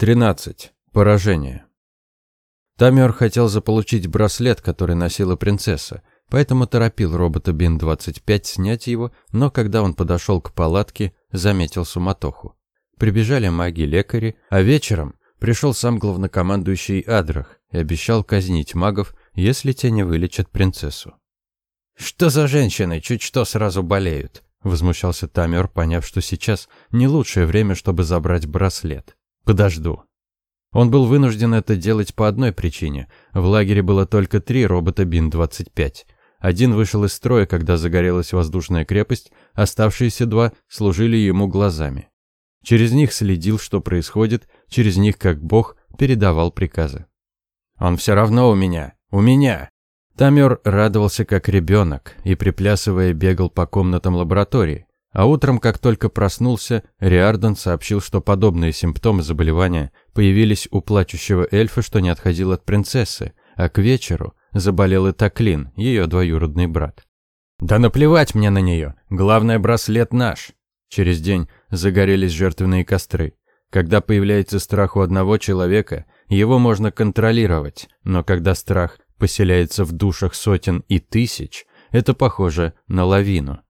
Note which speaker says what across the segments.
Speaker 1: 13. Поражение. Тамер хотел заполучить браслет, который носила принцесса, поэтому торопил робота Бин-25 снять его, но когда он подошел к палатке, заметил суматоху. Прибежали маги-лекари, а вечером пришел сам главнокомандующий Адрах и обещал казнить магов, если те не вылечат принцессу. «Что за женщины, чуть что сразу болеют?» – возмущался Тамер, поняв, что сейчас не лучшее время, чтобы забрать браслет. «Подожду». Он был вынужден это делать по одной причине. В лагере было только три робота Бин-25. Один вышел из строя, когда загорелась воздушная крепость, оставшиеся два служили ему глазами. Через них следил, что происходит, через них, как бог, передавал приказы. «Он все равно у меня! У меня!» Тамер радовался как ребенок и, приплясывая, бегал по комнатам лаборатории. А утром, как только проснулся, Риардон сообщил, что подобные симптомы заболевания появились у плачущего эльфа, что не отходил от принцессы, а к вечеру заболел и Таклин, ее двоюродный брат. «Да наплевать мне на нее! Главное, браслет наш!» Через день загорелись жертвенные костры. Когда появляется страх у одного человека, его можно контролировать, но когда страх поселяется в душах сотен и тысяч, это похоже на лавину.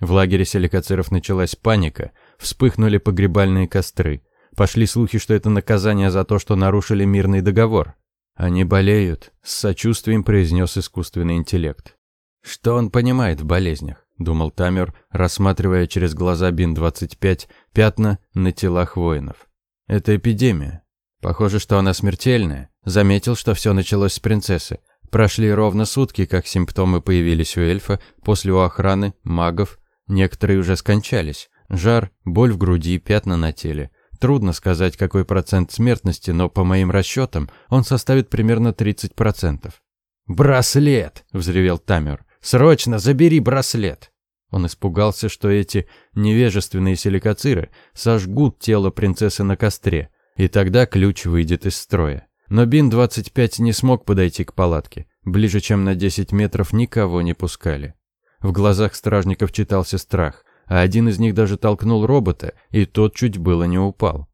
Speaker 1: В лагере селикациров началась паника, вспыхнули погребальные костры. Пошли слухи, что это наказание за то, что нарушили мирный договор. Они болеют, с сочувствием произнес искусственный интеллект. Что он понимает в болезнях? Думал Тамер, рассматривая через глаза БИН-25 пятна на телах воинов. Это эпидемия. Похоже, что она смертельная. Заметил, что все началось с принцессы. Прошли ровно сутки, как симптомы появились у эльфа, после у охраны, магов. Некоторые уже скончались. Жар, боль в груди, пятна на теле. Трудно сказать, какой процент смертности, но по моим расчетам он составит примерно 30%. «Браслет!» – взревел Тамер. «Срочно забери браслет!» Он испугался, что эти невежественные силикациры сожгут тело принцессы на костре, и тогда ключ выйдет из строя. Но Бин-25 не смог подойти к палатке. Ближе, чем на 10 метров, никого не пускали. В глазах стражников читался страх, а один из них даже толкнул робота, и тот чуть было не упал.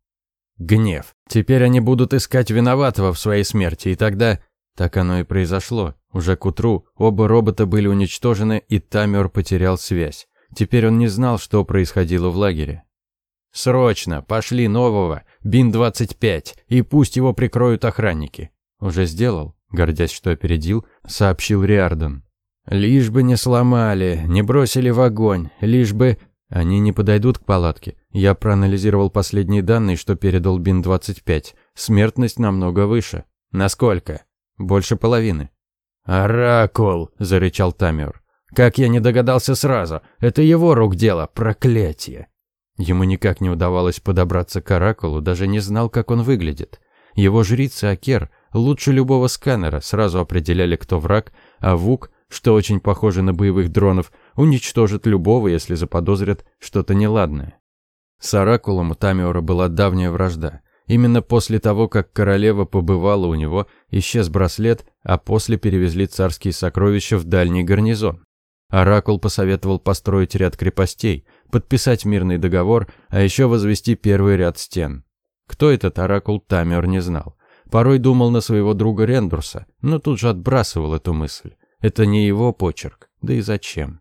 Speaker 1: Гнев. Теперь они будут искать виноватого в своей смерти, и тогда... Так оно и произошло. Уже к утру оба робота были уничтожены, и Тамер потерял связь. Теперь он не знал, что происходило в лагере. «Срочно! Пошли нового! Бин-25! И пусть его прикроют охранники!» «Уже сделал?» Гордясь, что опередил, сообщил Риардон. «Лишь бы не сломали, не бросили в огонь, лишь бы...» «Они не подойдут к палатке. Я проанализировал последние данные, что передал БИН-25. Смертность намного выше. Насколько?» «Больше половины». «Оракул!» – зарычал Тамер. «Как я не догадался сразу! Это его рук дело, проклятие!» Ему никак не удавалось подобраться к Оракулу, даже не знал, как он выглядит. Его жрица Акер лучше любого сканера сразу определяли, кто враг, а Вук, что очень похоже на боевых дронов, уничтожит любого, если заподозрят что-то неладное. С Оракулом у Тамиора была давняя вражда. Именно после того, как королева побывала у него, исчез браслет, а после перевезли царские сокровища в дальний гарнизон. Оракул посоветовал построить ряд крепостей, подписать мирный договор, а еще возвести первый ряд стен. Кто этот оракул, Тамер не знал. Порой думал на своего друга Рендурса, но тут же отбрасывал эту мысль. Это не его почерк, да и зачем?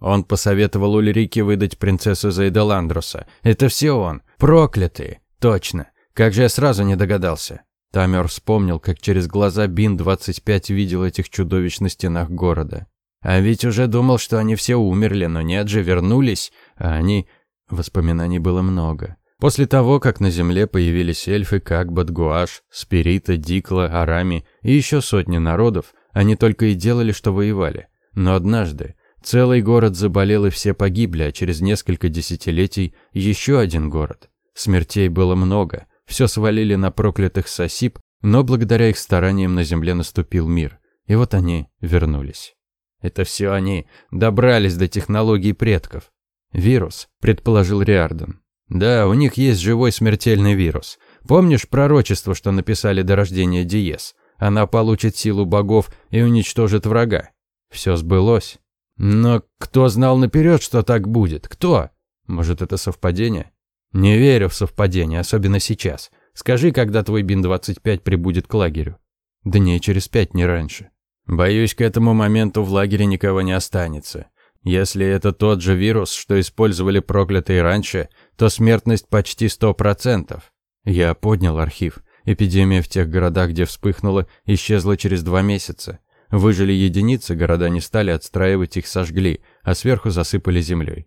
Speaker 1: Он посоветовал Ульрике выдать принцессу Зайдаландруса. Это все он. Проклятые. Точно. Как же я сразу не догадался. Тамер вспомнил, как через глаза Бин-25 видел этих чудовищ на стенах города. А ведь уже думал, что они все умерли, но нет же, вернулись, а они... Воспоминаний было много. После того, как на земле появились эльфы, как Бадгуаш, Спирита, Дикла, Арами и еще сотни народов, они только и делали, что воевали. Но однажды целый город заболел и все погибли, а через несколько десятилетий еще один город. Смертей было много, все свалили на проклятых сосип, но благодаря их стараниям на земле наступил мир. И вот они вернулись. Это все они добрались до технологий предков. Вирус, предположил Риарден. Да, у них есть живой смертельный вирус. Помнишь пророчество, что написали до рождения Диес? Она получит силу богов и уничтожит врага. Все сбылось. Но кто знал наперед, что так будет? Кто? Может, это совпадение? Не верю в совпадение, особенно сейчас. Скажи, когда твой БИН-25 прибудет к лагерю. Дней через пять, не раньше. Боюсь, к этому моменту в лагере никого не останется. Если это тот же вирус, что использовали проклятые раньше, то смертность почти сто процентов. Я поднял архив. Эпидемия в тех городах, где вспыхнула, исчезла через два месяца. Выжили единицы, города не стали отстраивать, их сожгли, а сверху засыпали землей.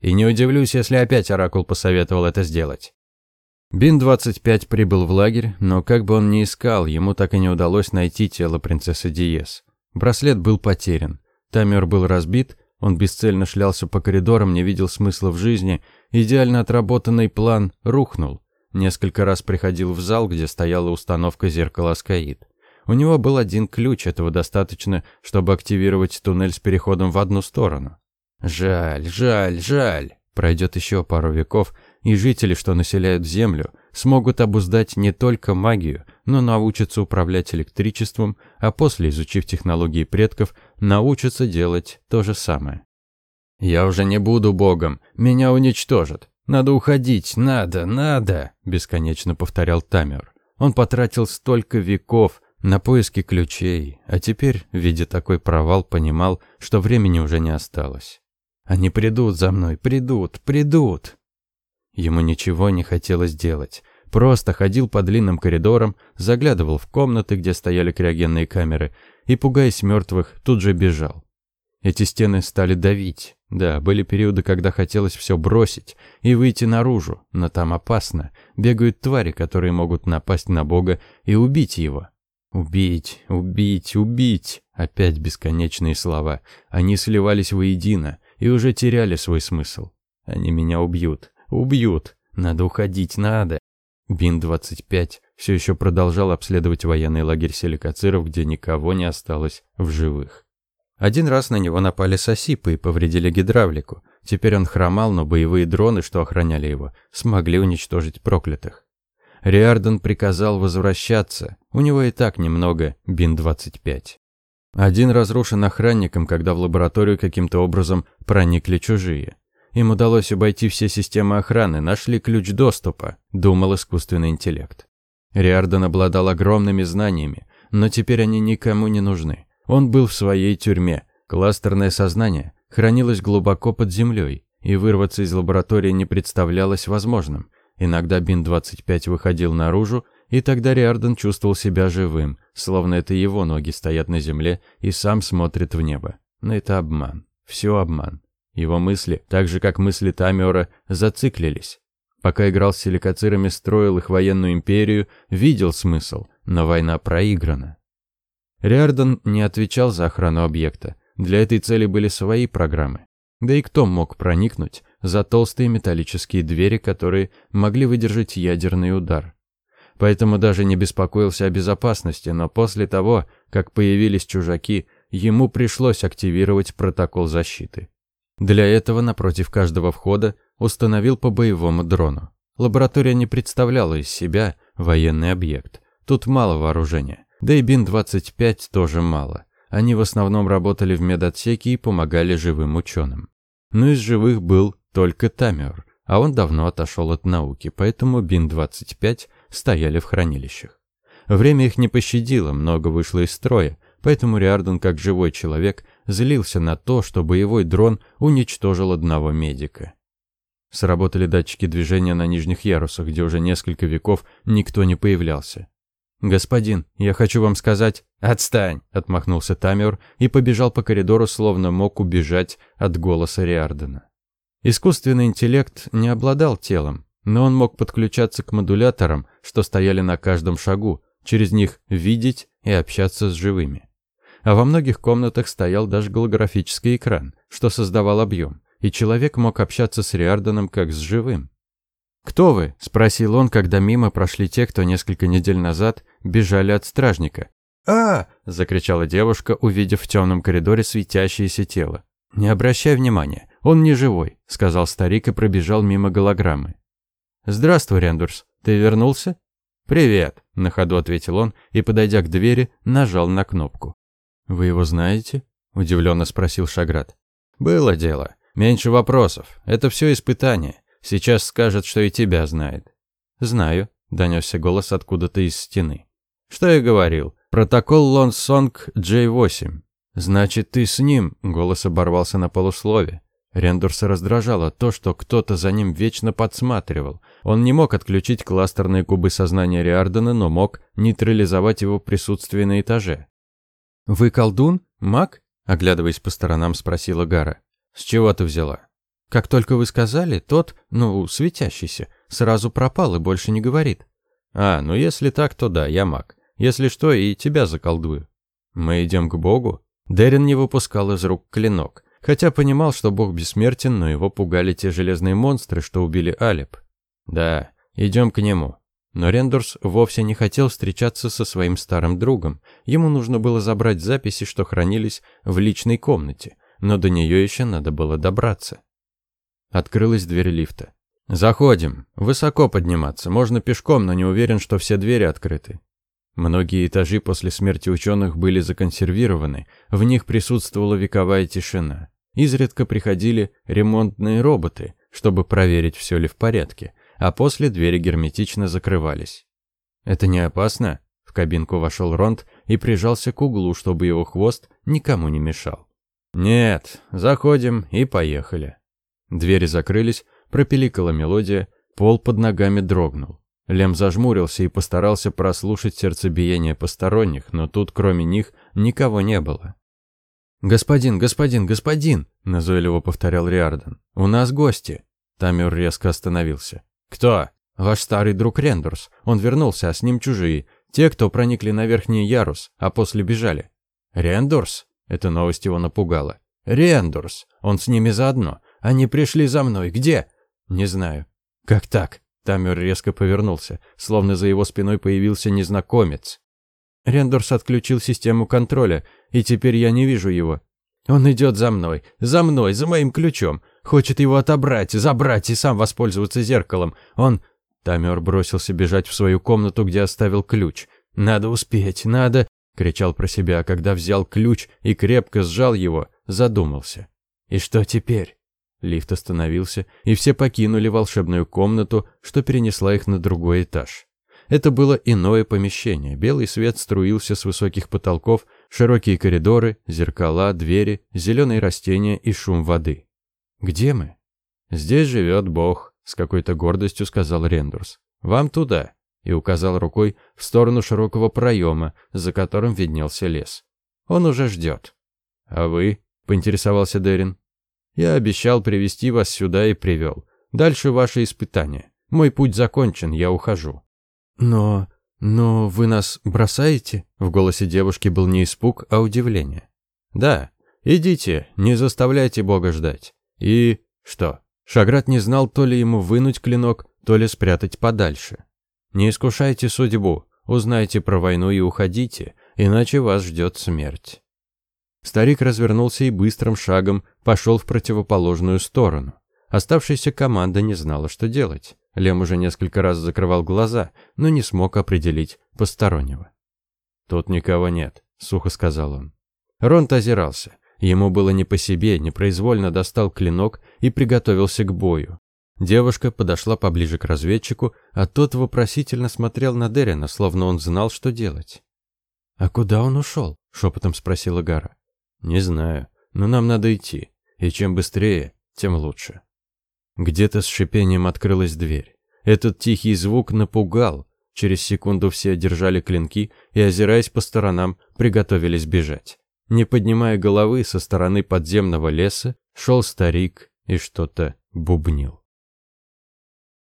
Speaker 1: И не удивлюсь, если опять Оракул посоветовал это сделать. Бин-25 прибыл в лагерь, но как бы он ни искал, ему так и не удалось найти тело принцессы Диес. Браслет был потерян. Таймер был разбит, он бесцельно шлялся по коридорам, не видел смысла в жизни, идеально отработанный план рухнул. Несколько раз приходил в зал, где стояла установка зеркала Аскаид. У него был один ключ, этого достаточно, чтобы активировать туннель с переходом в одну сторону. Жаль, жаль, жаль. Пройдет еще пару веков, и жители, что населяют Землю, смогут обуздать не только магию, но научатся управлять электричеством, а после, изучив технологии предков, научатся делать то же самое. «Я уже не буду богом, меня уничтожат. Надо уходить, надо, надо», – бесконечно повторял Тамер. Он потратил столько веков на поиски ключей, а теперь, видя такой провал, понимал, что времени уже не осталось. «Они придут за мной, придут, придут!» Ему ничего не хотелось делать. Просто ходил по длинным коридорам, заглядывал в комнаты, где стояли криогенные камеры, и, пугаясь мертвых, тут же бежал. Эти стены стали давить. Да, были периоды, когда хотелось все бросить и выйти наружу, но там опасно. Бегают твари, которые могут напасть на Бога и убить его. Убить, убить, убить. Опять бесконечные слова. Они сливались воедино и уже теряли свой смысл. Они меня убьют, убьют. Надо уходить, надо. Бин-25 все еще продолжал обследовать военный лагерь селикациров, где никого не осталось в живых. Один раз на него напали сосипы и повредили гидравлику. Теперь он хромал, но боевые дроны, что охраняли его, смогли уничтожить проклятых. Риарден приказал возвращаться. У него и так немного БИН-25. Один разрушен охранником, когда в лабораторию каким-то образом проникли чужие. Им удалось обойти все системы охраны, нашли ключ доступа, думал искусственный интеллект. Риарден обладал огромными знаниями, но теперь они никому не нужны. Он был в своей тюрьме. Кластерное сознание хранилось глубоко под землей, и вырваться из лаборатории не представлялось возможным. Иногда Бин-25 выходил наружу, и тогда Риарден чувствовал себя живым, словно это его ноги стоят на земле и сам смотрит в небо. Но это обман. Все обман. Его мысли, так же как мысли Тамиора, зациклились. Пока играл с силикацирами, строил их военную империю, видел смысл, но война проиграна. Риардон не отвечал за охрану объекта. Для этой цели были свои программы. Да и кто мог проникнуть за толстые металлические двери, которые могли выдержать ядерный удар? Поэтому даже не беспокоился о безопасности, но после того, как появились чужаки, ему пришлось активировать протокол защиты. Для этого напротив каждого входа установил по боевому дрону. Лаборатория не представляла из себя военный объект. Тут мало вооружения. Да и БИН-25 тоже мало. Они в основном работали в медотсеке и помогали живым ученым. Но из живых был только Тамер, а он давно отошел от науки, поэтому БИН-25 стояли в хранилищах. Время их не пощадило, много вышло из строя, поэтому Риарден, как живой человек, злился на то, что боевой дрон уничтожил одного медика. Сработали датчики движения на нижних ярусах, где уже несколько веков никто не появлялся. «Господин, я хочу вам сказать...» «Отстань!» — отмахнулся Тамер и побежал по коридору, словно мог убежать от голоса Риардена. Искусственный интеллект не обладал телом, но он мог подключаться к модуляторам, что стояли на каждом шагу, через них видеть и общаться с живыми. А во многих комнатах стоял даже голографический экран, что создавал объем, и человек мог общаться с Риарденом как с живым. «Кто вы?» – спросил он, когда мимо прошли те, кто несколько недель назад бежали от стражника.
Speaker 2: а
Speaker 1: закричала девушка, увидев в темном коридоре светящееся тело. «Не обращай внимания, он не живой», – сказал старик и пробежал мимо голограммы. «Здравствуй, Рендурс, ты вернулся?» «Привет», – на ходу ответил он и, подойдя к двери, нажал на кнопку. «Вы его знаете?» – удивленно спросил Шаград. «Было дело. Меньше вопросов. Это все испытание. Сейчас скажет, что и тебя знает. Знаю. — донесся голос откуда-то из стены. «Что я говорил? Протокол Лонсонг J8. Значит, ты с ним?» — голос оборвался на полуслове. Рендурса раздражало то, что кто-то за ним вечно подсматривал. Он не мог отключить кластерные кубы сознания Риардена, но мог нейтрализовать его присутствие на этаже. «Вы колдун? Маг?» — оглядываясь по сторонам, спросила Гара. «С чего ты взяла?» «Как только вы сказали, тот, ну, светящийся, сразу пропал и больше не говорит». «А, ну если так, то да, я маг. Если что, и тебя заколдую». «Мы идем к Богу?» Дерин не выпускал из рук клинок. Хотя понимал, что бог бессмертен, но его пугали те железные монстры, что убили Алеп. Да, идем к нему. Но Рендорс вовсе не хотел встречаться со своим старым другом. Ему нужно было забрать записи, что хранились в личной комнате, но до нее еще надо было добраться. Открылась дверь лифта. «Заходим. Высоко подниматься. Можно пешком, но не уверен, что все двери открыты. Многие этажи после смерти ученых были законсервированы, в них присутствовала вековая тишина. Изредка приходили ремонтные роботы, чтобы проверить, все ли в порядке, а после двери герметично закрывались. «Это не опасно?» В кабинку вошел Ронд и прижался к углу, чтобы его хвост никому не мешал. «Нет, заходим и поехали». Двери закрылись, пропеликала мелодия, пол под ногами дрогнул. Лем зажмурился и постарался прослушать сердцебиение посторонних, но тут кроме них никого не было. «Господин, господин, господин!» – назойливо повторял Риарден. «У нас гости!» Тамер резко остановился. «Кто?» «Ваш старый друг Рендорс. Он вернулся, а с ним чужие. Те, кто проникли на верхний ярус, а после бежали». «Рендорс?» Эта новость его напугала. «Рендорс! Он с ними заодно. Они пришли за мной. Где?» «Не знаю». «Как так?» Тамер резко повернулся, словно за его спиной появился незнакомец. Рендорс отключил систему контроля, и теперь я не вижу его. Он идет за мной, за мной, за моим ключом. Хочет его отобрать, забрать и сам воспользоваться зеркалом. Он... Тамер бросился бежать в свою комнату, где оставил ключ. «Надо успеть, надо...» — кричал про себя, а когда взял ключ и крепко сжал его, задумался. «И что теперь?» Лифт остановился, и все покинули волшебную комнату, что перенесла их на другой этаж. Это было иное помещение. Белый свет струился с высоких потолков, широкие коридоры, зеркала, двери, зеленые растения и шум воды. «Где мы?» «Здесь живет Бог», — с какой-то гордостью сказал Рендурс. «Вам туда», — и указал рукой в сторону широкого проема, за которым виднелся лес. «Он уже ждет». «А вы?» — поинтересовался Дерин. Я обещал привести вас сюда и привел. Дальше ваше испытание. Мой путь закончен, я ухожу». «Но... но вы нас бросаете?» В голосе девушки был не испуг, а удивление. «Да. Идите, не заставляйте Бога ждать. И... что?» Шаграт не знал, то ли ему вынуть клинок, то ли спрятать подальше. «Не искушайте судьбу, узнайте про войну и уходите, иначе вас ждет смерть». Старик развернулся и быстрым шагом пошел в противоположную сторону. Оставшаяся команда не знала, что делать. Лем уже несколько раз закрывал глаза, но не смог определить постороннего. «Тут никого нет», — сухо сказал он. Ронт озирался. Ему было не по себе, непроизвольно достал клинок и приготовился к бою. Девушка подошла поближе к разведчику, а тот вопросительно смотрел на Дерина, словно он знал, что делать. «А куда он ушел?» — шепотом спросила Гара. «Не знаю, но нам надо идти, и чем быстрее, тем лучше». Где-то с шипением открылась дверь. Этот тихий звук напугал. Через секунду все держали клинки и, озираясь по сторонам, приготовились бежать. Не поднимая головы со стороны подземного леса, шел старик и что-то бубнил.